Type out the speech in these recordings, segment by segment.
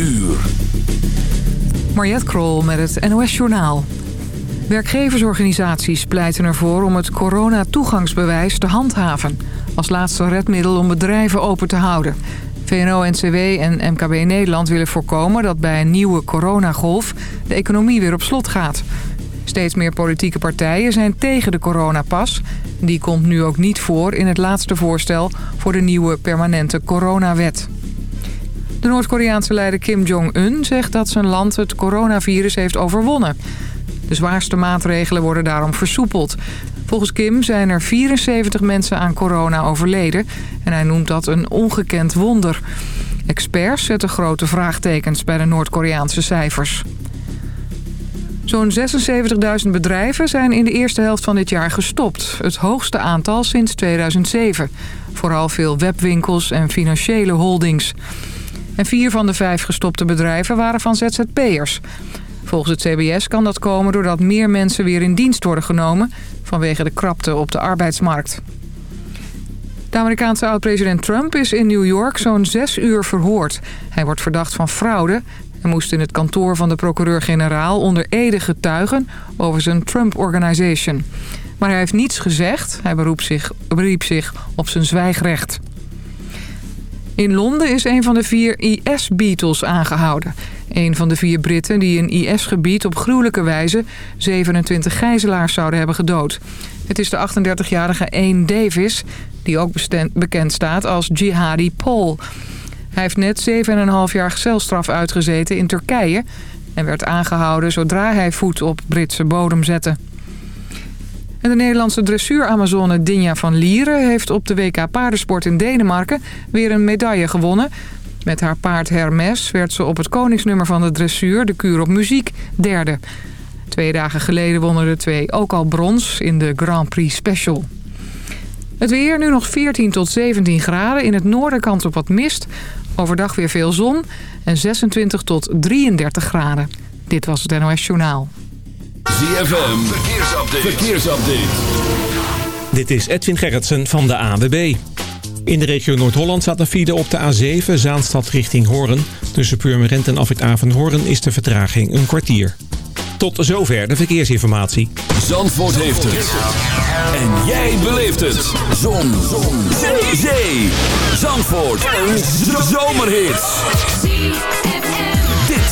uur. Mariette Krol met het NOS Journaal. Werkgeversorganisaties pleiten ervoor om het corona-toegangsbewijs te handhaven... als laatste redmiddel om bedrijven open te houden. VNO-NCW en MKB Nederland willen voorkomen dat bij een nieuwe coronagolf... de economie weer op slot gaat. Steeds meer politieke partijen zijn tegen de coronapas. Die komt nu ook niet voor in het laatste voorstel voor de nieuwe permanente coronawet. De Noord-Koreaanse leider Kim Jong-un zegt dat zijn land het coronavirus heeft overwonnen. De zwaarste maatregelen worden daarom versoepeld. Volgens Kim zijn er 74 mensen aan corona overleden en hij noemt dat een ongekend wonder. Experts zetten grote vraagtekens bij de Noord-Koreaanse cijfers. Zo'n 76.000 bedrijven zijn in de eerste helft van dit jaar gestopt. Het hoogste aantal sinds 2007. Vooral veel webwinkels en financiële holdings. En vier van de vijf gestopte bedrijven waren van ZZP'ers. Volgens het CBS kan dat komen doordat meer mensen weer in dienst worden genomen... vanwege de krapte op de arbeidsmarkt. De Amerikaanse oud-president Trump is in New York zo'n zes uur verhoord. Hij wordt verdacht van fraude en moest in het kantoor van de procureur-generaal onder ede getuigen over zijn Trump Organization. Maar hij heeft niets gezegd. Hij beroept zich, beriep zich op zijn zwijgrecht. In Londen is een van de vier IS-Beatles aangehouden. Een van de vier Britten die in IS-gebied op gruwelijke wijze 27 gijzelaars zouden hebben gedood. Het is de 38-jarige Ain Davis, die ook bekend staat als Jihadi Paul. Hij heeft net 7,5 jaar celstraf uitgezeten in Turkije... en werd aangehouden zodra hij voet op Britse bodem zette. En de Nederlandse dressuur-Amazone Dinja van Lieren... heeft op de WK Paardensport in Denemarken weer een medaille gewonnen. Met haar paard Hermes werd ze op het koningsnummer van de dressuur... de kuur op muziek derde. Twee dagen geleden wonnen de twee ook al brons in de Grand Prix Special. Het weer nu nog 14 tot 17 graden. In het noorden kans op wat mist. Overdag weer veel zon. En 26 tot 33 graden. Dit was het NOS Journaal. ZFM, verkeersupdate. verkeersupdate. Dit is Edwin Gerritsen van de AWB. In de regio Noord-Holland staat een file op de A7 Zaanstad richting Hoorn. Tussen Purmerend en Afrit Avenhoorn is de vertraging een kwartier. Tot zover de verkeersinformatie. Zandvoort heeft het. En jij beleeft het. Zon. Zon. Zee. Zee. Zandvoort. Een zomerhit.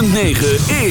106.9 is...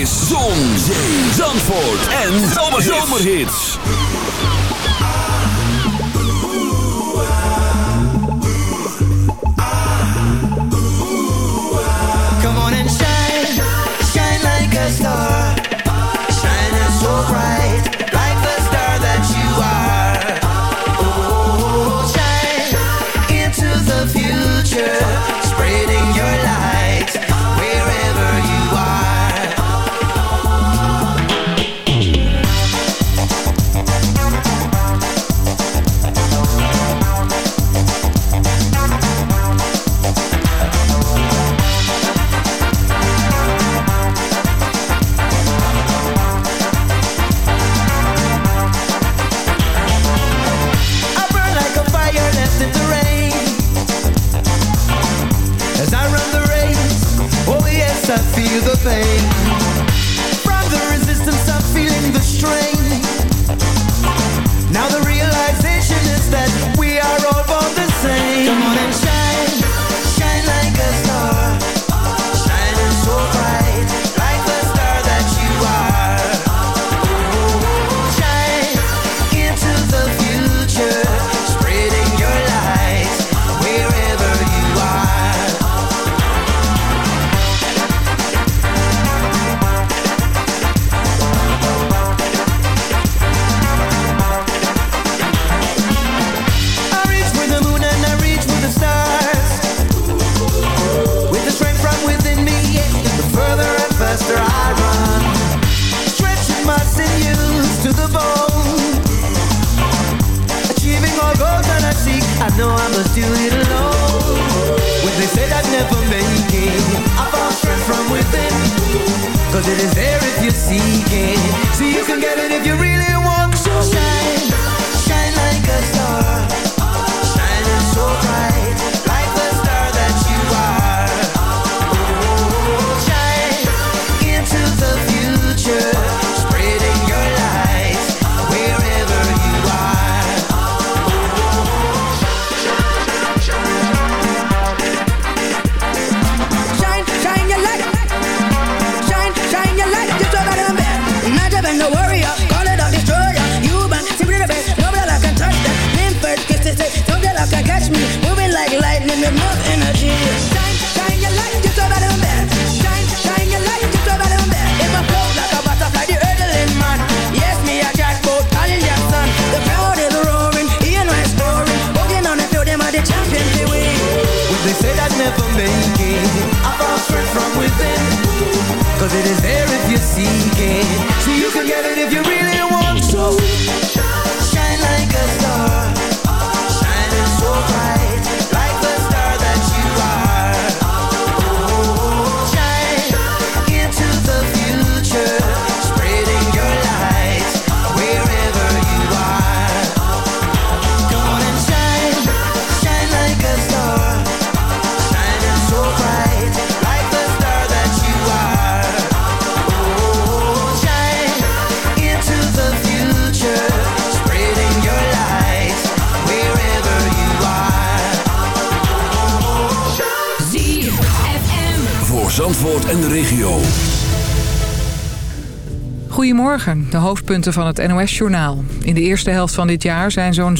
hoofdpunten van het NOS-journaal. In de eerste helft van dit jaar zijn zo'n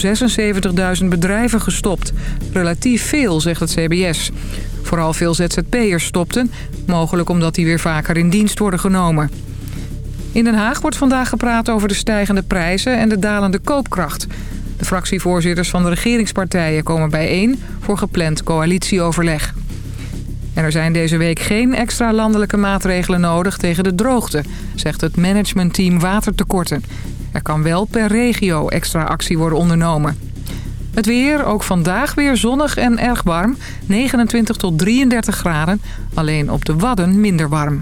76.000 bedrijven gestopt. Relatief veel, zegt het CBS. Vooral veel ZZP'ers stopten, mogelijk omdat die weer vaker in dienst worden genomen. In Den Haag wordt vandaag gepraat over de stijgende prijzen en de dalende koopkracht. De fractievoorzitters van de regeringspartijen komen bijeen voor gepland coalitieoverleg. En er zijn deze week geen extra landelijke maatregelen nodig tegen de droogte, zegt het managementteam watertekorten. Er kan wel per regio extra actie worden ondernomen. Het weer, ook vandaag weer zonnig en erg warm. 29 tot 33 graden, alleen op de Wadden minder warm.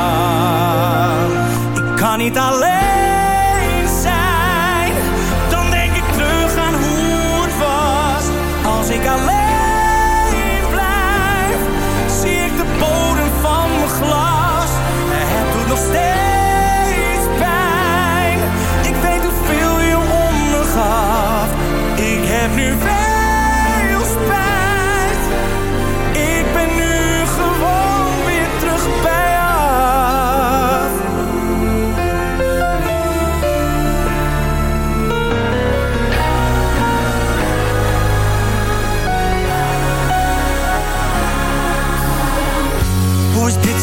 Kan niet alleen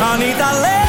ga niet alleen.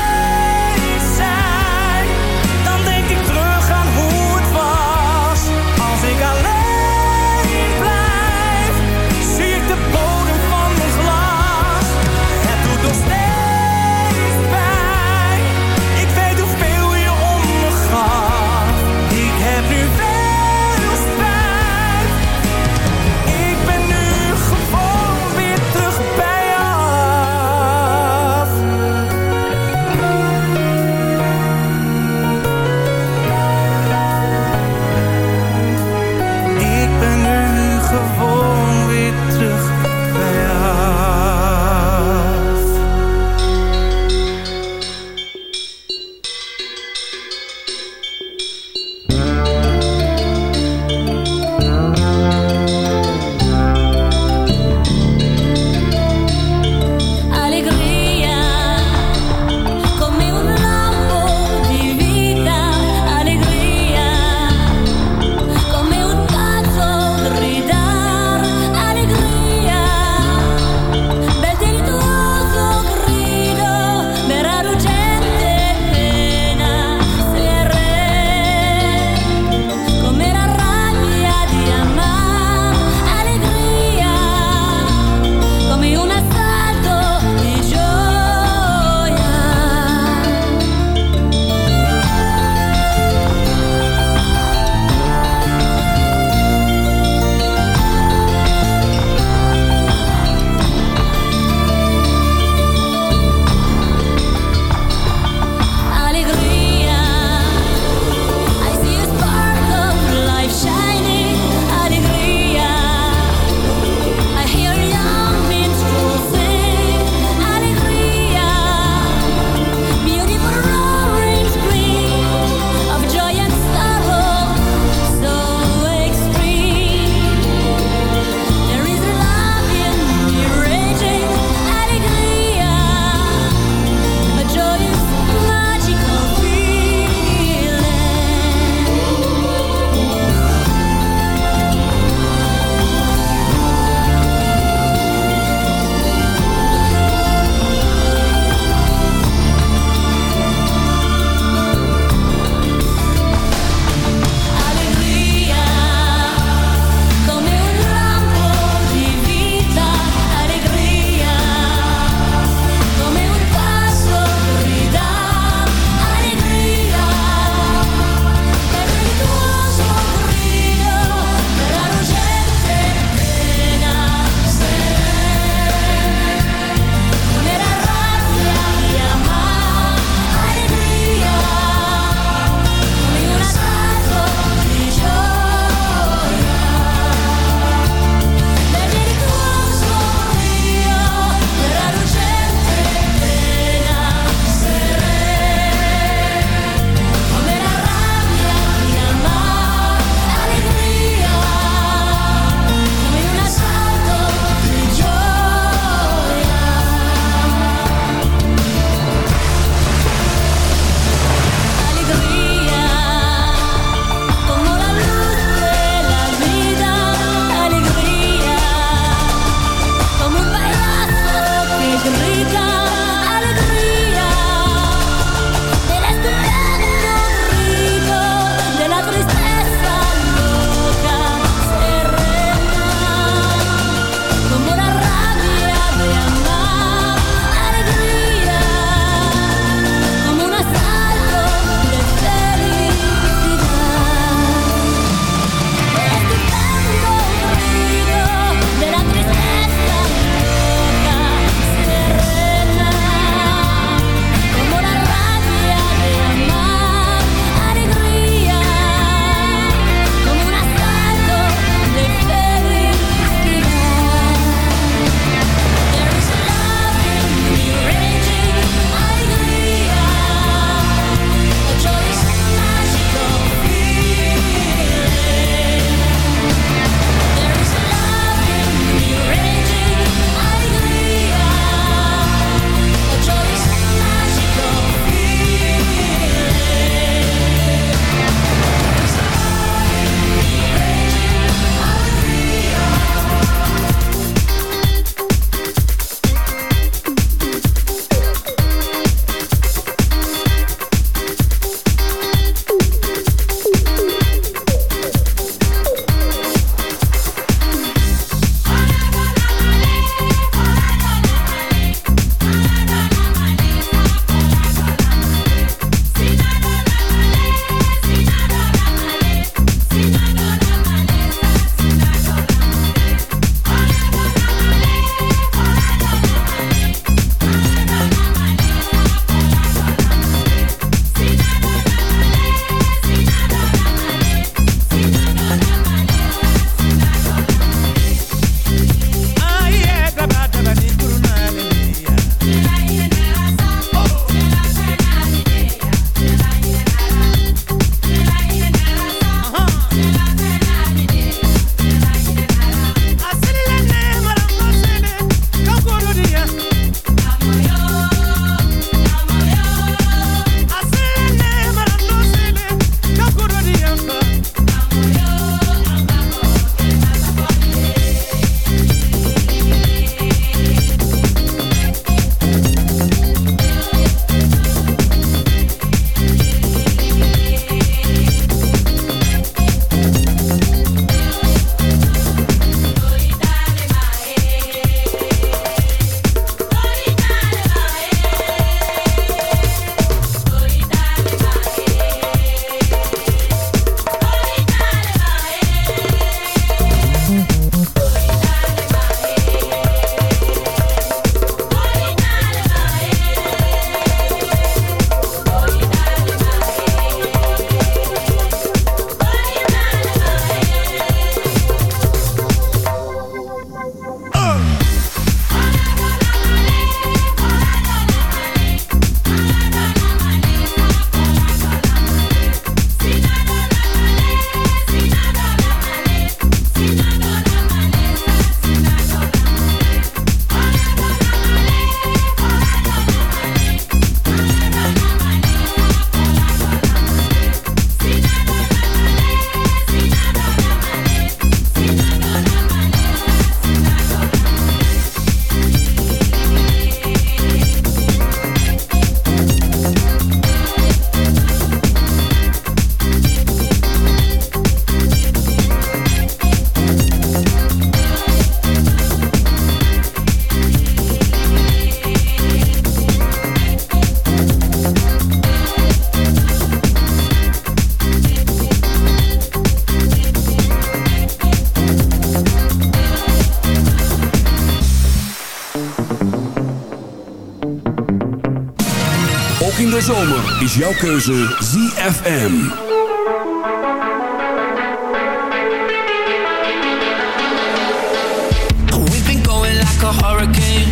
de zomer is jouw keuze ZFM. a hurricane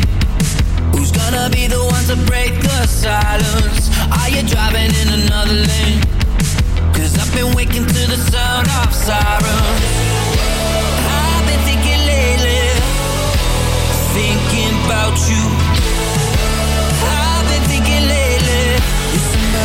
Who's gonna be the one to break the silence? Are you driving in another lane? i I've been waking to the sound of sirens I've been thinking lately Thinking about you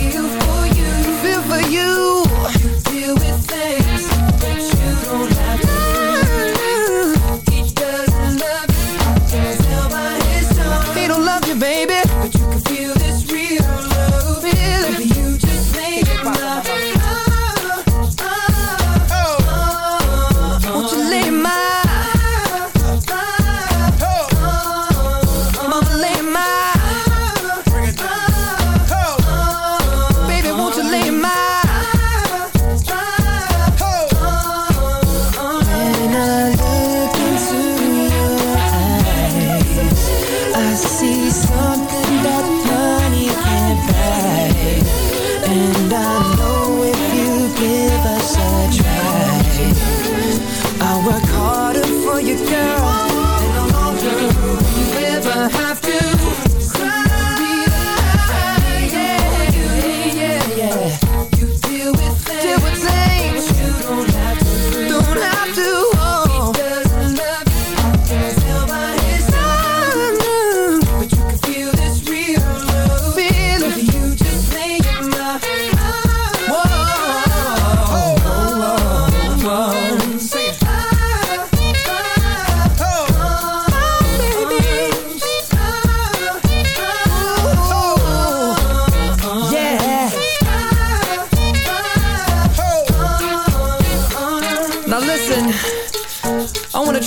feel for you. Feel for you. With